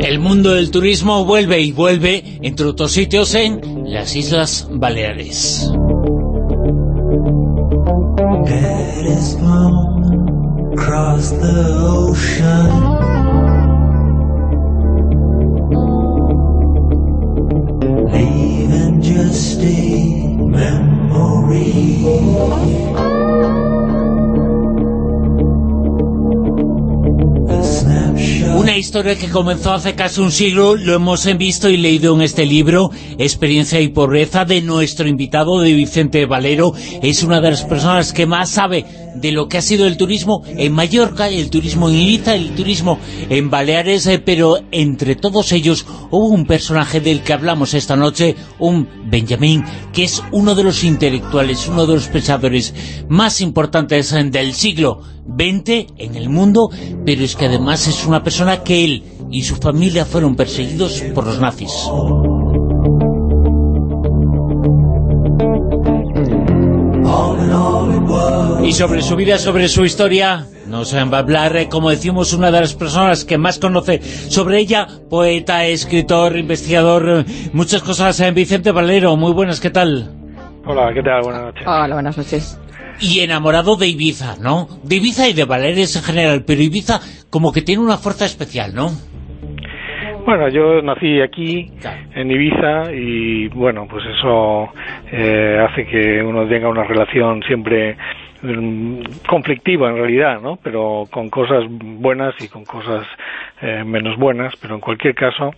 El mundo del turismo vuelve y vuelve, entre otros sitios, en las Islas Baleares. Una historia que comenzó hace casi un siglo, lo hemos visto y leído en este libro, Experiencia y Pobreza, de nuestro invitado, de Vicente Valero. Es una de las personas que más sabe de lo que ha sido el turismo en Mallorca, el turismo en Ibiza, el turismo en Baleares, eh, pero entre todos ellos hubo un personaje del que hablamos esta noche, un Benjamín, que es uno de los intelectuales, uno de los pensadores más importantes eh, del siglo XX en el mundo, pero es que además es una persona que él y su familia fueron perseguidos por los nazis. Y sobre su vida, sobre su historia, nos va a hablar, eh, como decimos, una de las personas que más conoce sobre ella, poeta, escritor, investigador, muchas cosas, eh, Vicente Valero. Muy buenas, ¿qué tal? Hola, ¿qué tal? Buenas noches. Hola, buenas noches. Y enamorado de Ibiza, ¿no? De Ibiza y de Valeres en general, pero Ibiza como que tiene una fuerza especial, ¿no? Bueno, yo nací aquí, en Ibiza, y bueno, pues eso eh, hace que uno tenga una relación siempre mm, conflictiva en realidad, ¿no? Pero con cosas buenas y con cosas eh, menos buenas, pero en cualquier caso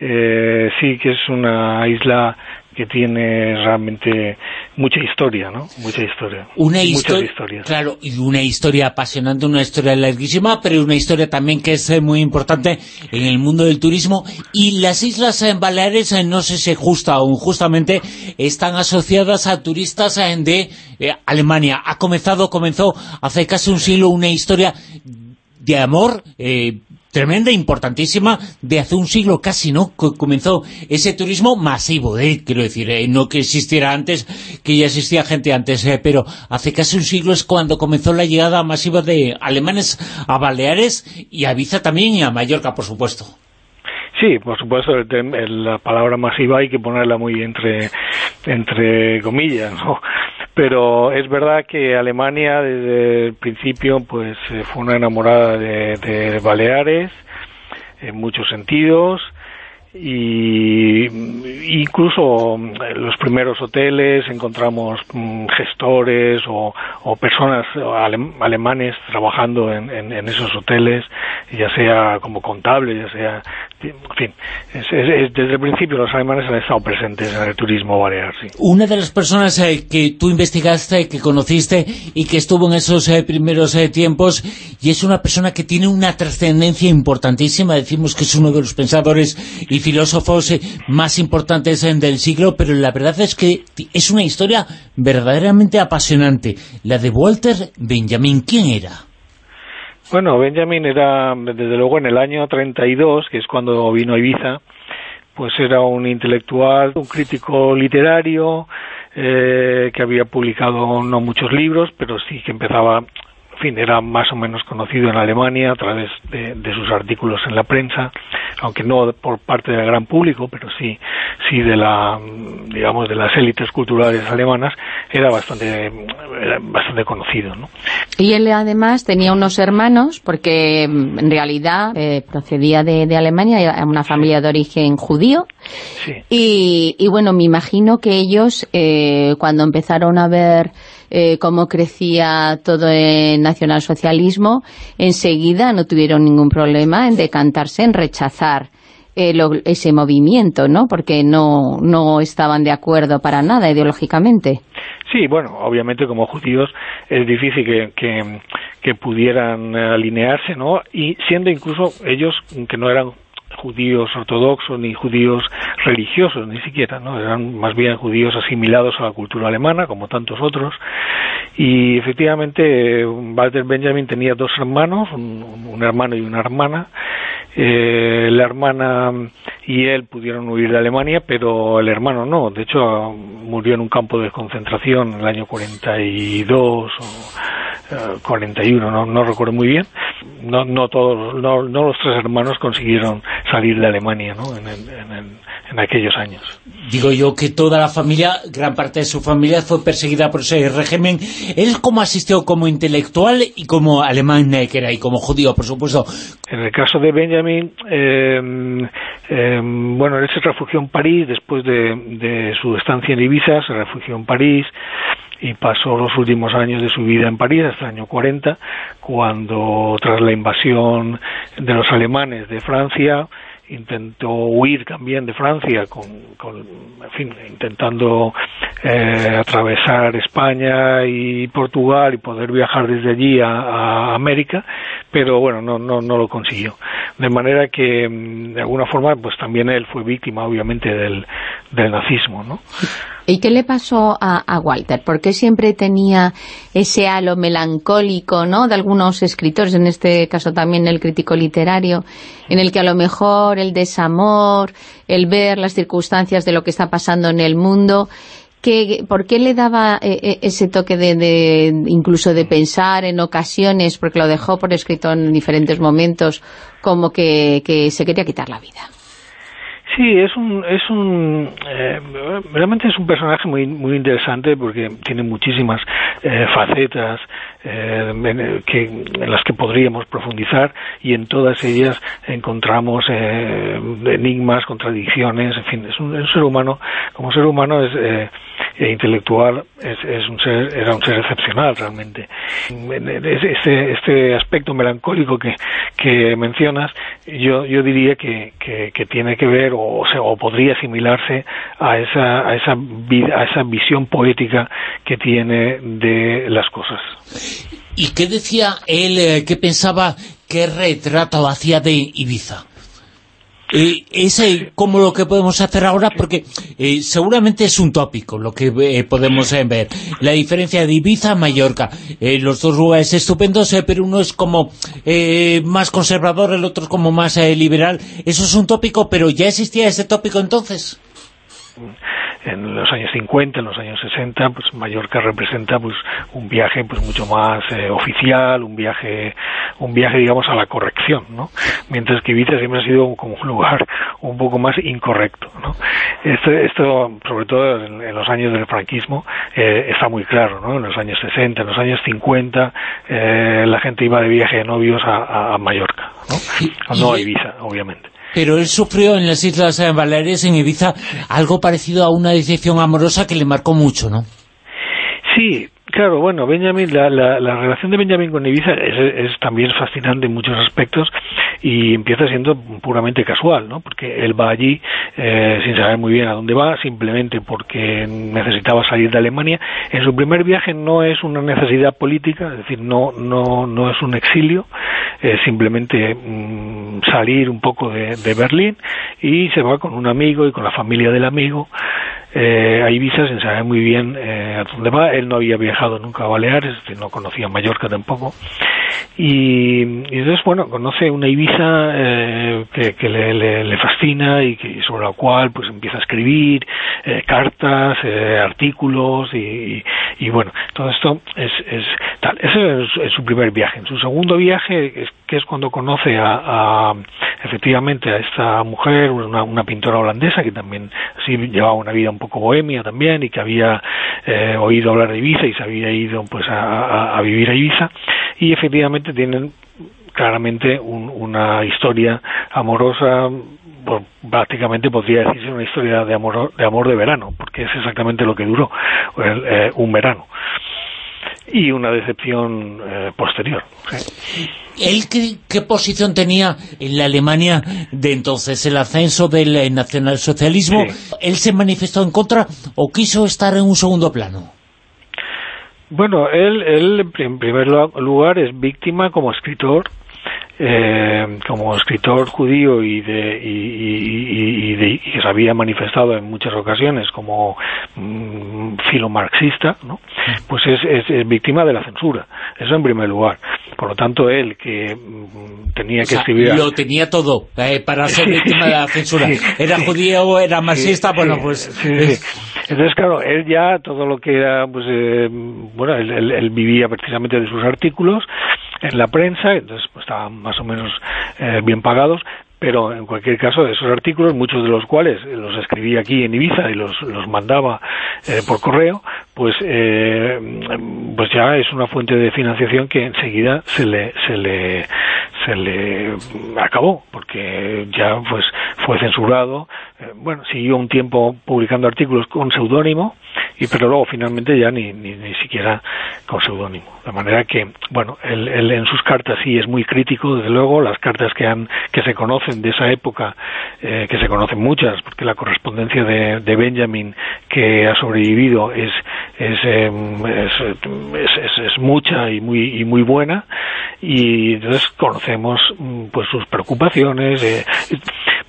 eh, sí que es una isla que tiene realmente mucha historia, ¿no? Mucha historia. Una historia, claro, y una historia apasionante, una historia larguísima, pero una historia también que es eh, muy importante en el mundo del turismo. Y las Islas en Baleares, eh, no sé si justa o injustamente, están asociadas a turistas eh, de Alemania. Ha comenzado, comenzó hace casi un siglo una historia de amor eh, tremenda, importantísima, de hace un siglo casi, ¿no? comenzó ese turismo masivo, ¿eh? quiero decir, eh, no que existiera antes, que ya existía gente antes, eh, pero hace casi un siglo es cuando comenzó la llegada masiva de alemanes a Baleares y a Ibiza también y a Mallorca, por supuesto. Sí, por supuesto, la palabra masiva hay que ponerla muy entre, entre comillas, ¿no? Pero es verdad que Alemania desde el principio pues eh, fue una enamorada de, de Baleares en muchos sentidos y incluso en los primeros hoteles encontramos mm, gestores o, personas alemanes trabajando en, esos hoteles, ya sea como contable, ya sea... Desde el principio los alemanes han estado presentes en el turismo balear. Una de las personas eh, que tú investigaste, que conociste y que estuvo en esos eh, primeros eh, tiempos, y es una persona que tiene una trascendencia importantísima, decimos que es uno de los pensadores y filósofos más importantes del siglo, pero la verdad es que es una historia verdaderamente apasionante. La de Walter Benjamin, ¿quién era? Bueno, Benjamin era, desde luego, en el año 32, que es cuando vino a Ibiza, pues era un intelectual, un crítico literario, eh, que había publicado no muchos libros, pero sí que empezaba fin, era más o menos conocido en Alemania a través de, sus artículos en la prensa, aunque no por parte del gran público, pero sí, sí de la, digamos, de las élites culturales alemanas, era bastante, bastante conocido, ¿no? Y él además tenía unos hermanos, porque en realidad eh, procedía de, Alemania, era una familia de origen judío, y, y, bueno, me imagino que ellos, eh, cuando empezaron a ver eh, cómo crecía todo el nacionalsocialismo, enseguida no tuvieron ningún problema en decantarse, en rechazar eh, ese movimiento, ¿no? Porque no, no estaban de acuerdo para nada ideológicamente. Sí, bueno, obviamente como judíos es difícil que, que pudieran alinearse, ¿no? Y siendo incluso ellos, que no eran judíos ortodoxos ni judíos religiosos ni siquiera, ¿no? Eran más bien judíos asimilados a la cultura alemana, como tantos otros. Y efectivamente, Walter Benjamin tenía dos hermanos, un, hermano y una hermana, Eh, la hermana y él pudieron huir de Alemania, pero el hermano no. De hecho, murió en un campo de concentración en el año 42 o 41, no, no recuerdo muy bien. No, no todos, no, no los tres hermanos consiguieron salir de Alemania ¿no? en, en, en aquellos años. Digo yo que toda la familia, gran parte de su familia fue perseguida por ese régimen. Él como asistió como intelectual y como alemán que era y como judío, por supuesto. En el caso de Benjamin, eh, eh, bueno, él se refugió en París después de, de su estancia en Ibiza, se refugió en París y pasó los últimos años de su vida en París, hasta el año 40, cuando tras la invasión de los alemanes de Francia, intentó huir también de Francia, con, con en fin, intentando eh, atravesar España y Portugal y poder viajar desde allí a, a, América, pero bueno, no, no, no lo consiguió. De manera que, mm, de alguna forma, pues también él fue víctima, obviamente, del, del nazismo, ¿no? ¿Y qué le pasó a, a, Walter? ¿Por qué siempre tenía ese halo melancólico, ¿no?, de algunos escritores, en este caso también el crítico literario, en el que a lo mejor el desamor, el ver las circunstancias de lo que está pasando en el mundo... Que, ¿Por qué le daba eh, ese toque de, de, incluso de pensar en ocasiones, porque lo dejó por escrito en diferentes momentos, como que, que se quería quitar la vida? Sí, es un, es un, eh, realmente es un personaje muy, muy interesante porque tiene muchísimas eh, facetas eh, en, que, en las que podríamos profundizar y en todas ellas encontramos eh, enigmas, contradicciones, en fin, es un, ser humano, como ser humano es eh, intelectual, es, es, un ser, era un ser excepcional realmente. Este, este aspecto melancólico que, que mencionas, yo, yo diría que, que, tiene que ver o, sea, o podría asimilarse a esa, a esa a esa visión poética que tiene de las cosas. ¿Y qué decía él, eh, qué pensaba, qué retrato hacía de Ibiza? Eh, es como lo que podemos hacer ahora, porque eh, seguramente es un tópico lo que eh, podemos eh, ver. La diferencia de Ibiza a Mallorca. los dos lugares estupendos, pero uno es como más conservador, el otro como más liberal. Eso es un tópico, pero ¿ya existía ese tópico entonces? En los años 50, en los años 60, pues Mallorca representa pues un viaje pues mucho más eh, oficial, un viaje un viaje digamos a la corrección, ¿no? Mientras que Ibiza siempre ha sido como un lugar un poco más incorrecto, ¿no? Esto, esto sobre todo en, en los años del franquismo eh, está muy claro, ¿no? En los años 60, en los años 50 eh, la gente iba de viaje de novios a, a Mallorca, ¿no? No a Ibiza, obviamente pero él sufrió en las Islas Baleares, en Ibiza, algo parecido a una decepción amorosa que le marcó mucho, ¿no? Sí, claro, bueno, Benjamin, la, la, la relación de Benjamin con Ibiza es, es, también fascinante en muchos aspectos y empieza siendo puramente casual, ¿no? Porque él va allí eh, sin saber muy bien a dónde va, simplemente porque necesitaba salir de Alemania. En su primer viaje no es una necesidad política, es decir, no no no es un exilio, es simplemente mmm, salir un poco de, de Berlín y se va con un amigo y con la familia del amigo eh, a Ibiza sin saber muy bien eh, a dónde va. Él no había viajado nunca a Baleares, no conocía Mallorca tampoco. Y, y entonces, bueno, conoce una Ibiza eh, que, que le, le, le, fascina y que sobre la cual pues empieza a escribir eh, cartas, eh, artículos y, y, bueno, todo esto es, es tal. Ese es, su primer viaje. Su segundo viaje, es, que es cuando conoce a, a efectivamente a esta mujer, una, una, pintora holandesa que también sí llevaba una vida un poco bohemia también y que había eh, oído hablar de Ibiza y se había ido pues a, a, a vivir a Ibiza y efectivamente tienen claramente un, una historia amorosa pues, prácticamente podría decirse una historia de amor de amor de verano porque es exactamente lo que duró el, eh, un verano y una decepción eh, posterior. ¿Él qué, qué, posición tenía en la Alemania de entonces, el ascenso del eh, nacionalsocialismo? Sí. ¿Él se manifestó en contra o quiso estar en un segundo plano? Bueno, él, él en primer lugar es víctima como escritor eh, como escritor judío y, de, y, y, y, de, y, que se había manifestado en muchas ocasiones como mm, filomarxista, ¿no? pues es, es, es, víctima de la censura. Eso en primer lugar. Por lo tanto, él, que mm, tenía que escribir... Lo tenía todo eh, para ser víctima de la censura. Era judío, era marxista, bueno, pues... Entonces, claro, él ya, todo lo que era, pues, eh, bueno, él, vivía precisamente de sus artículos en la prensa, entonces pues, estaban más o menos eh, bien pagados, pero en cualquier caso esos artículos, muchos de los cuales los escribía aquí en Ibiza y los, los mandaba eh, por correo, pues eh, pues ya es una fuente de financiación que enseguida se le se le se le acabó porque ya pues fue censurado. Eh, bueno siguió un tiempo publicando artículos con seudónimo y pero luego finalmente ya ni, ni, ni siquiera con seudónimo. De manera que bueno él, él, en sus cartas sí es muy crítico desde luego. Las cartas que han que se conocen de esa época eh, que se conocen muchas porque la correspondencia de, de Benjamin que ha sobrevivido es Em, es, es, es, mucha y muy, y muy buena. Y entonces conocemos mm, pues sus preocupaciones eh,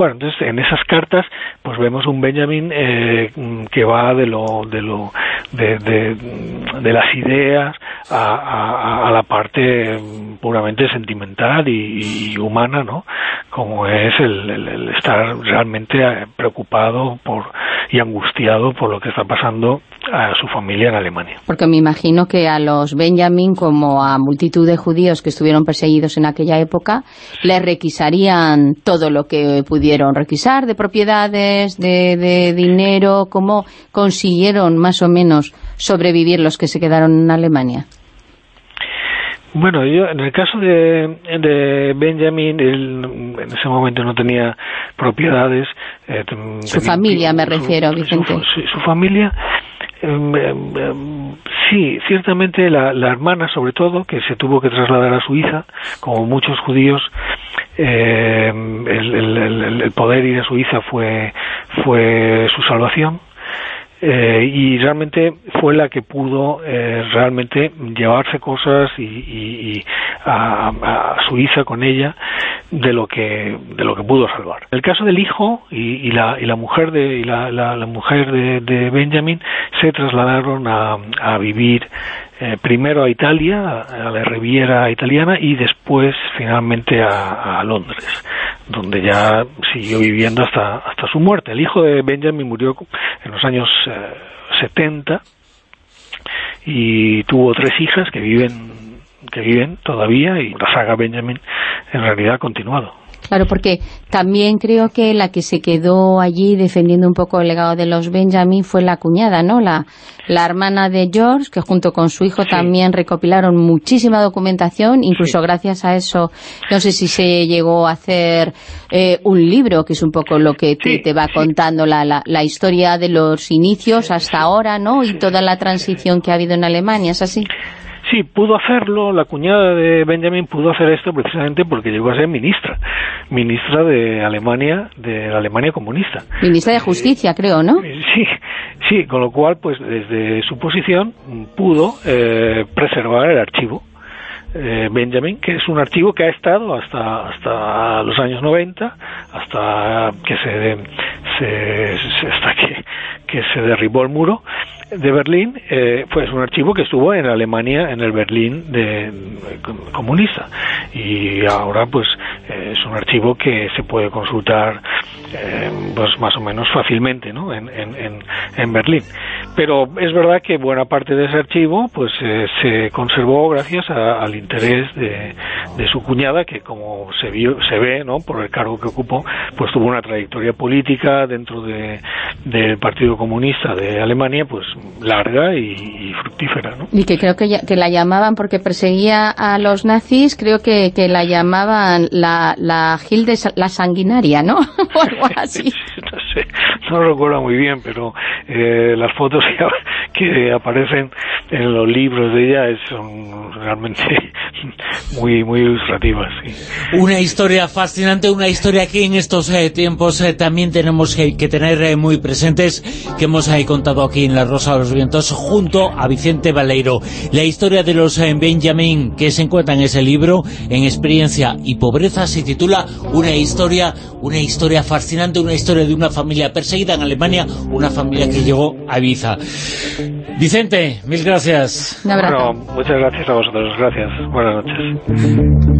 bueno entonces en esas cartas pues vemos un Benjamin eh, que va de lo de lo de, de, las ideas a, a, la parte puramente sentimental y, humana no como es el, el, estar realmente eh, preocupado por y angustiado por lo que está pasando a su familia en Alemania. Porque me imagino que a los Benjamin, como a multitud de judíos que estuvieron perseguidos en aquella época, les requisarían todo lo que pudieron requisar de propiedades, de, de dinero, ¿cómo consiguieron más o menos sobrevivir los que se quedaron en Alemania? Bueno, yo en el caso de, de Benjamin, él en ese momento no tenía propiedades. Eh, su familia, me refiero, Vicente. Su, familia, em, em, em, sí, ciertamente la, la, hermana, sobre todo, que se tuvo que trasladar a Suiza, como muchos judíos, eh, el, el, el, poder ir a Suiza fue, fue su salvación eh, y realmente fue la que pudo eh, realmente llevarse cosas y, y, a, a, Suiza con ella de lo que de lo que pudo salvar. El caso del hijo y, y la, y la mujer de y la, la, la mujer de, de, Benjamin se trasladaron a, a vivir eh, primero a Italia, a la Riviera italiana y después finalmente a Londres donde ya siguió viviendo hasta, hasta su muerte. El hijo de Benjamin murió en los años 70 eh, y tuvo tres hijas que viven que viven todavía y la saga Benjamin en realidad ha continuado. Claro, porque también creo que la que se quedó allí defendiendo un poco el legado de los Benjamin fue la cuñada, ¿no? La, la hermana de George, que junto con su hijo también recopilaron muchísima documentación, incluso gracias a eso, no sé si se llegó a hacer eh, un libro, que es un poco lo que te, te va contando la, la, la, historia de los inicios hasta ahora, ¿no? Y toda la transición que ha habido en Alemania, ¿es así? Sí, pudo hacerlo, la cuñada de Benjamin pudo hacer esto precisamente porque llegó a ser ministra, ministra de Alemania, de la Alemania comunista. Ministra de Justicia, creo, ¿no? Sí, sí, con lo cual, pues desde su posición pudo eh, preservar el archivo eh, Benjamin, que es un archivo que ha estado hasta hasta los años 90, hasta que se, se hasta que, que se derribó el muro de Berlín, eh, pues un archivo que estuvo en Alemania, en el Berlín de, comunista. Y ahora, pues, eh, es un archivo que se puede consultar, eh, pues, más o menos fácilmente, ¿no?, en, en, en, Berlín. Pero es verdad que buena parte de ese archivo, pues, eh, se conservó gracias al interés de, de, su cuñada, que como se, vio, se ve, ¿no?, por el cargo que ocupó, pues tuvo una trayectoria política dentro de, del Partido Comunista de Alemania, pues larga y, fructífera. ¿no? Y que creo que, que, la llamaban, porque perseguía a los nazis, creo que, que la llamaban la, la Gilde la sanguinaria, ¿no? o algo así. No recuerdo muy bien, pero eh, las fotos que, aparecen en los libros de ella son realmente muy muy ilustrativas. Una historia fascinante, una historia que en estos eh, tiempos eh, también tenemos que, tener eh, muy presentes, que hemos contado aquí en La Rosa de los Vientos, junto a Vicente Baleiro. La historia de los Benjamin, que se encuentra en ese libro, en Experiencia y Pobreza, se titula Una historia, una historia fascinante, una historia de una familia perseguida en Alemania, una familia que llegó a Ibiza. Vicente, mil gracias. Bueno, muchas gracias a vosotros. Gracias. Buenas noches.